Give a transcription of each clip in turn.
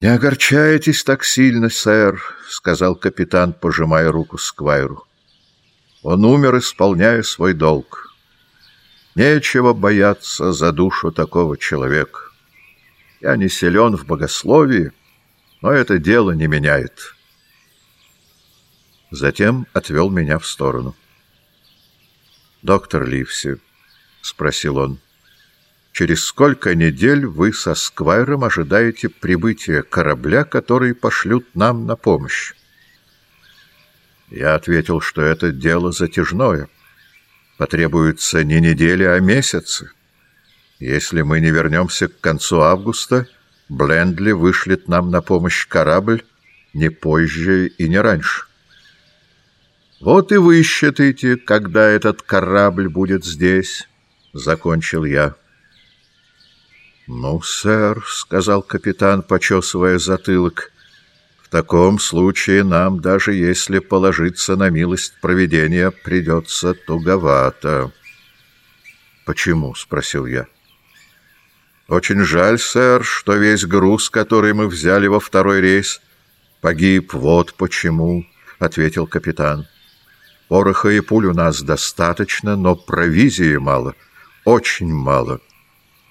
«Не огорчайтесь так сильно, сэр», — сказал капитан, пожимая руку Сквайру. «Он умер, исполняя свой долг. Нечего бояться за душу такого человека. Я не силен в богословии, но это дело не меняет». Затем отвел меня в сторону. «Доктор Ливси», — спросил он, — через сколько недель вы со Сквайром ожидаете прибытия корабля, который пошлют нам на помощь? Я ответил, что это дело затяжное. Потребуется не недели, а месяцы. Если мы не вернемся к концу августа, Блендли вышлет нам на помощь корабль не позже и не раньше. Вот и вы считаете, когда этот корабль будет здесь, — закончил я. «Ну, сэр», — сказал капитан, почесывая затылок, — «в таком случае нам, даже если положиться на милость проведения, придется туговато». «Почему?» — спросил я. «Очень жаль, сэр, что весь груз, который мы взяли во второй рейс, погиб. Вот почему», — ответил капитан. «Пороха и пуль у нас достаточно, но провизии мало, очень мало».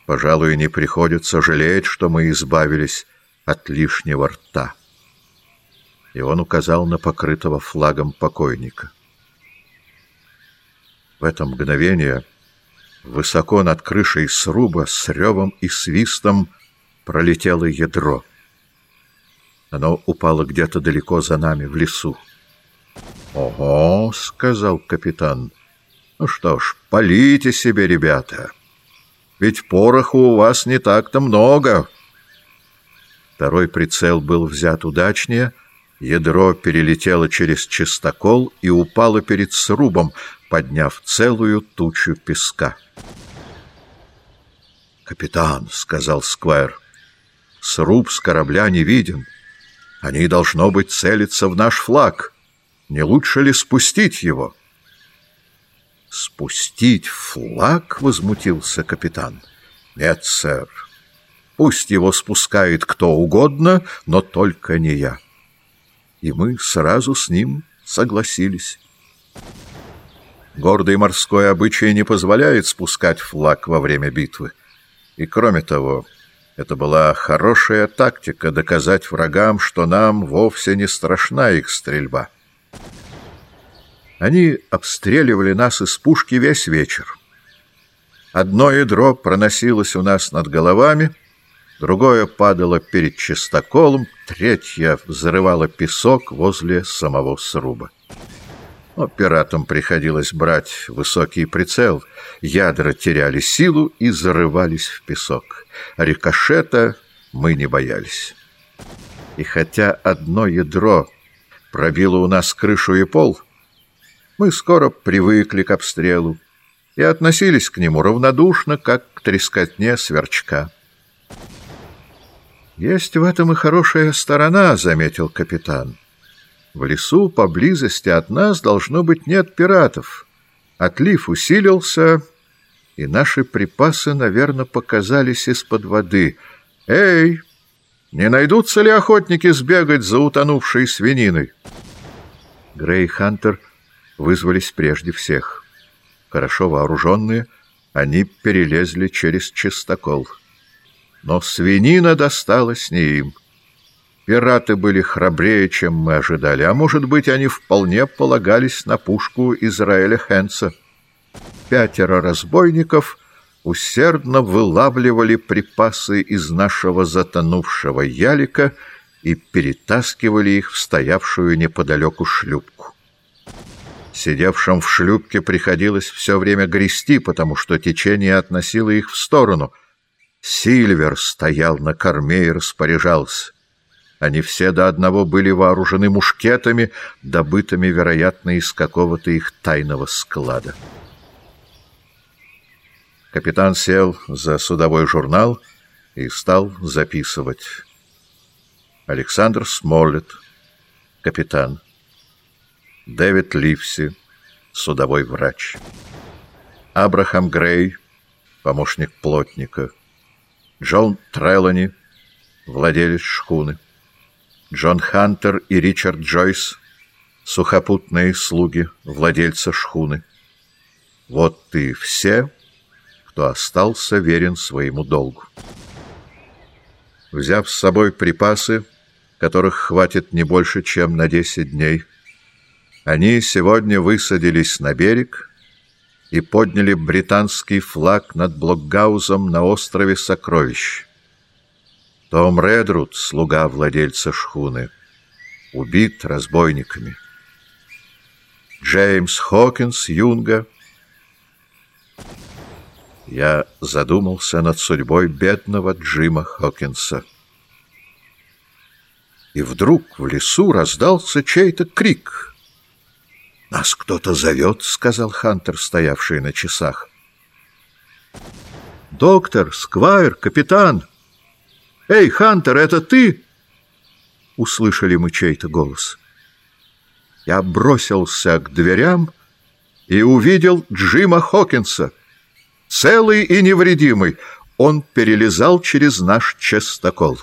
Пожалуй, не приходится жалеть, что мы избавились от лишнего рта. И он указал на покрытого флагом покойника. В это мгновение высоко над крышей сруба с ревом и свистом пролетело ядро. Оно упало где-то далеко за нами, в лесу. «Ого!» — сказал капитан. «Ну что ж, полите себе, ребята!» Ведь пороху у вас не так-то много. Второй прицел был взят удачнее. Ядро перелетело через чистокол и упало перед срубом, подняв целую тучу песка. «Капитан», — сказал Сквайр, — «сруб с корабля не виден. Они, должно быть, целиться в наш флаг. Не лучше ли спустить его?» «Спустить флаг?» — возмутился капитан. «Нет, сэр. Пусть его спускает кто угодно, но только не я». И мы сразу с ним согласились. Гордый морской обычай не позволяет спускать флаг во время битвы. И кроме того, это была хорошая тактика доказать врагам, что нам вовсе не страшна их стрельба. Они обстреливали нас из пушки весь вечер. Одно ядро проносилось у нас над головами, другое падало перед чистоколом, третье взрывало песок возле самого сруба. Но пиратам приходилось брать высокий прицел, ядра теряли силу и зарывались в песок. Рикошета мы не боялись. И хотя одно ядро пробило у нас крышу и пол — мы скоро привыкли к обстрелу и относились к нему равнодушно, как к трескотне сверчка. «Есть в этом и хорошая сторона», — заметил капитан. «В лесу поблизости от нас, должно быть, нет пиратов. Отлив усилился, и наши припасы, наверное, показались из-под воды. Эй, не найдутся ли охотники сбегать за утонувшей свининой?» Грей Хантер вызвались прежде всех. Хорошо вооруженные, они перелезли через чистокол. Но свинина досталась не им. Пираты были храбрее, чем мы ожидали, а может быть, они вполне полагались на пушку Израиля Хенса. Пятеро разбойников усердно вылавливали припасы из нашего затонувшего ялика и перетаскивали их в стоявшую неподалеку шлюпку. Сидевшим в шлюпке приходилось все время грести, потому что течение относило их в сторону. Сильвер стоял на корме и распоряжался. Они все до одного были вооружены мушкетами, добытыми, вероятно, из какого-то их тайного склада. Капитан сел за судовой журнал и стал записывать. Александр Смоллет, капитан. Дэвид Ливси, судовой врач. Абрахам Грей, помощник плотника. Джон Трелани, владелец шхуны. Джон Хантер и Ричард Джойс, сухопутные слуги владельца шхуны. Вот и все, кто остался верен своему долгу. Взяв с собой припасы, которых хватит не больше, чем на десять дней, они сегодня высадились на берег и подняли британский флаг над Блокгаузом на острове Сокровищ. Том Редруд, слуга владельца шхуны, убит разбойниками. Джеймс Хокинс, Юнга. Я задумался над судьбой бедного Джима Хокинса. И вдруг в лесу раздался чей-то крик. «Нас кто-то зовет», — сказал Хантер, стоявший на часах. «Доктор, Сквайр, капитан!» «Эй, Хантер, это ты?» Услышали мы чей-то голос. Я бросился к дверям и увидел Джима Хокинса. Целый и невредимый, он перелезал через наш частокол.